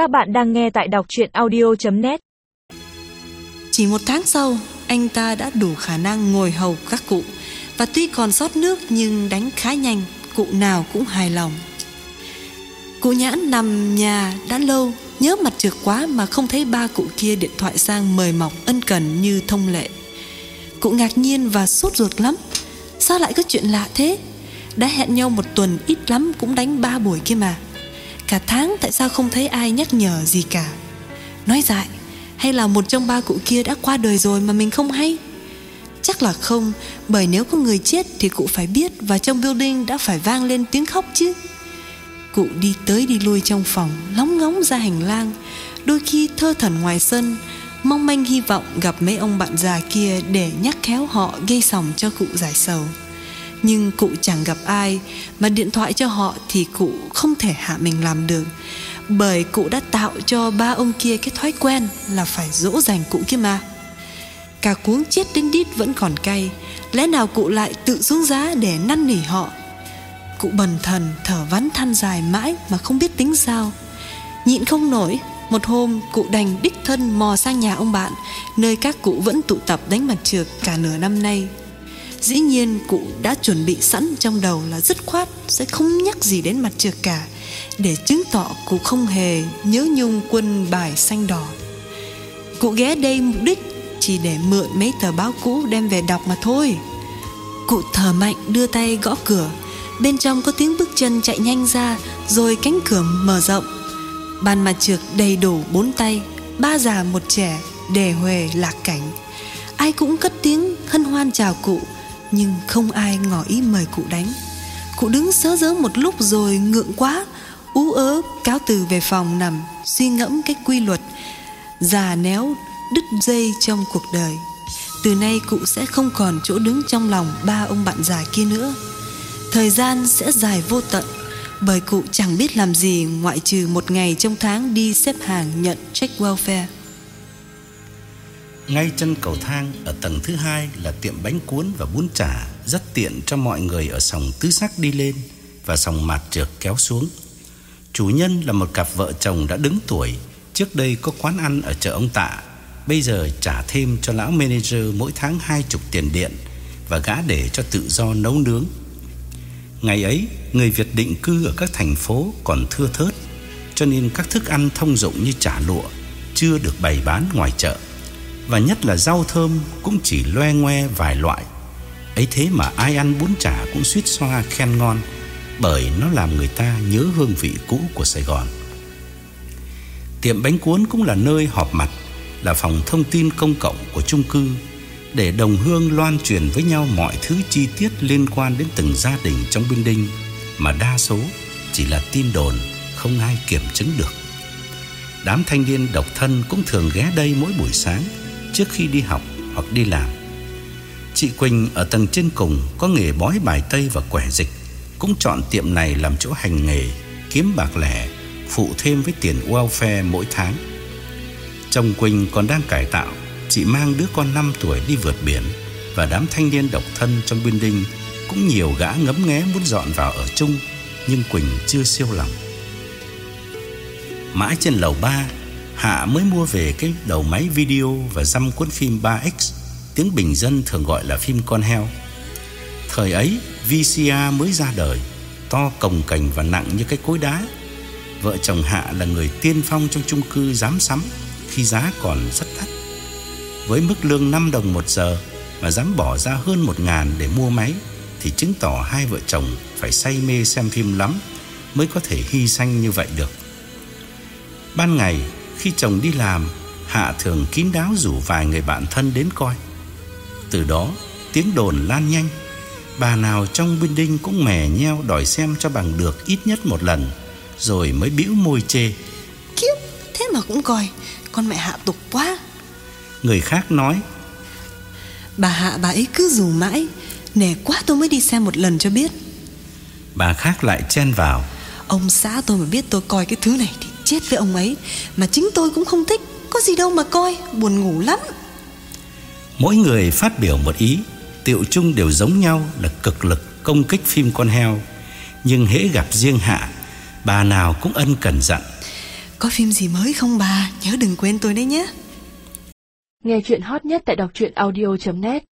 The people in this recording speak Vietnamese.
Các bạn đang nghe tại đọc chuyện audio.net Chỉ một tháng sau, anh ta đã đủ khả năng ngồi hầu các cụ và tuy còn sót nước nhưng đánh khá nhanh, cụ nào cũng hài lòng. Cụ nhãn nằm nhà đã lâu, nhớ mặt trượt quá mà không thấy ba cụ kia điện thoại sang mời mọc ân cần như thông lệ. Cụ ngạc nhiên và sốt ruột lắm. Sao lại có chuyện lạ thế? Đã hẹn nhau một tuần ít lắm cũng đánh ba buổi kia mà. Cả tháng tại sao không thấy ai nhắc nhở gì cả. Nói dại, Hay là một trong ba cụ kia đã qua đời rồi mà mình không hay? Chắc là không, Bởi nếu có người chết thì cụ phải biết Và trong building đã phải vang lên tiếng khóc chứ. Cụ đi tới đi lui trong phòng, Lóng ngóng ra hành lang. Đôi khi thơ thẩn ngoài sân, Mong manh hy vọng gặp mấy ông bạn già kia Để nhắc khéo họ gây sòng cho cụ giải sầu nhưng cụ chẳng gặp ai, mà điện thoại cho họ thì cụ không thể hạ mình làm được. Bởi cụ đã tạo cho ba ông kia cái thói quen là phải dỗ dành cụ kia mà. Cả cuống chết đến đít vẫn còn cay, lẽ nào cụ lại tự xuống giá để năn nỉ họ? Cụ bần thần thở vắn than dài mãi mà không biết tính sao. Nhịn không nổi, một hôm cụ đành đích thân mò sang nhà ông bạn, nơi các cụ vẫn tụ tập đánh mặt trượt cả nửa năm nay. Dĩ nhiên cụ đã chuẩn bị sẵn trong đầu là dứt khoát Sẽ không nhắc gì đến mặt trượt cả, Để chứng tỏ cụ không hề nhớ nhung quân bài xanh đỏ. Cụ ghé đây mục đích Chỉ để mượn mấy tờ báo cũ đem về đọc mà thôi. Cụ thở mạnh đưa tay gõ cửa, Bên trong có tiếng bước chân chạy nhanh ra Rồi cánh cửa mở rộng. Bàn mặt trượt đầy đủ bốn tay, Ba già một trẻ Đề huề lạc cảnh. Ai cũng cất tiếng hân hoan chào cụ nhưng không ai ngỏ ý mời cụ đánh. Cụ đứng sớ dớ một lúc rồi ngượng quá, Ú ớ cáo từ về phòng nằm, Suy ngẫm cái quy luật, Già néo, đứt dây trong cuộc đời. Từ nay cụ sẽ không còn chỗ đứng trong lòng ba ông bạn già kia nữa. Thời gian sẽ dài vô tận, Bởi cụ chẳng biết làm gì ngoại trừ một ngày trong tháng đi xếp hàng nhận check welfare ngay chân cầu thang ở tầng thứ hai là tiệm bánh cuốn và bún chả rất tiện cho mọi người ở sòng tứ sắc đi lên và sòng mạt trượt kéo xuống. Chủ nhân là một cặp vợ chồng đã đứng tuổi, trước đây có quán ăn ở chợ ông Tạ, bây giờ trả thêm cho lão manager mỗi tháng hai chục tiền điện và gã để cho tự do nấu nướng. Ngày ấy, người Việt định cư ở các thành phố còn thưa thớt, cho nên các thức ăn thông dụng như chả lụa chưa được bày bán ngoài chợ. Và nhất là rau thơm cũng chỉ loe ngoe vài loại. Ấy thế mà ai ăn bún chả cũng suýt xoa khen ngon, Bởi nó làm người ta nhớ hương vị cũ của Sài Gòn. Tiệm bánh cuốn cũng là nơi họp mặt, Là phòng thông tin công cộng của chung cư, Để đồng hương loan truyền với nhau mọi thứ chi tiết liên quan đến từng gia đình trong building, Mà đa số chỉ là tin đồn, không ai kiểm chứng được. Đám thanh niên độc thân cũng thường ghé đây mỗi buổi sáng trước khi đi học hoặc đi làm. Chị Quỳnh ở tầng trên cùng có nghề bói bài tây và quẻ dịch, cũng chọn tiệm này làm chỗ hành nghề, kiếm bạc lẻ, phụ thêm với tiền welfare mỗi tháng. Chồng Quỳnh còn đang cải tạo, chị mang đứa con 5 tuổi đi vượt biển và đám thanh niên độc thân trong building cũng nhiều gã ngấm nghé muốn dọn vào ở chung, nhưng Quỳnh chưa siêu lòng. Mãi trên lầu 3 Hạ mới mua về cái đầu máy video và dăm cuốn phim 3X, tiếng bình dân thường gọi là phim con heo. Thời ấy, VCR mới ra đời, to cồng cành và nặng như cái cối đá. Vợ chồng Hạ là người tiên phong trong chung cư dám sắm khi giá còn rất thấp. Với mức lương 5 đồng một giờ mà dám bỏ ra hơn một ngàn để mua máy thì chứng tỏ hai vợ chồng phải say mê xem phim lắm mới có thể hy sanh như vậy được. Ban ngày khi chồng đi làm, Hạ thường kín đáo rủ vài người bạn thân đến coi. Từ đó, tiếng đồn lan nhanh. Bà nào trong binh đinh cũng mè nheo đòi xem cho bằng được ít nhất một lần, rồi mới bĩu môi chê. Kiếp, thế mà cũng coi, con mẹ Hạ tục quá. Người khác nói. Bà Hạ bà ấy cứ rủ mãi, nể quá tôi mới đi xem một lần cho biết. Bà khác lại chen vào. Ông xã tôi mà biết tôi coi cái thứ này thì chết với ông ấy Mà chính tôi cũng không thích. Có gì đâu mà coi Buồn ngủ lắm. Mỗi người phát biểu một ý Tiệu chung đều giống nhau là cực lực công kích phim con heo. Nhưng hễ gặp riêng Hạ Bà nào cũng ân cần dặn. Có phim gì mới không bà? Nhớ đừng quên tôi đấy nhé. Nghe chuyện hot nhất tại đọc truyện audio.net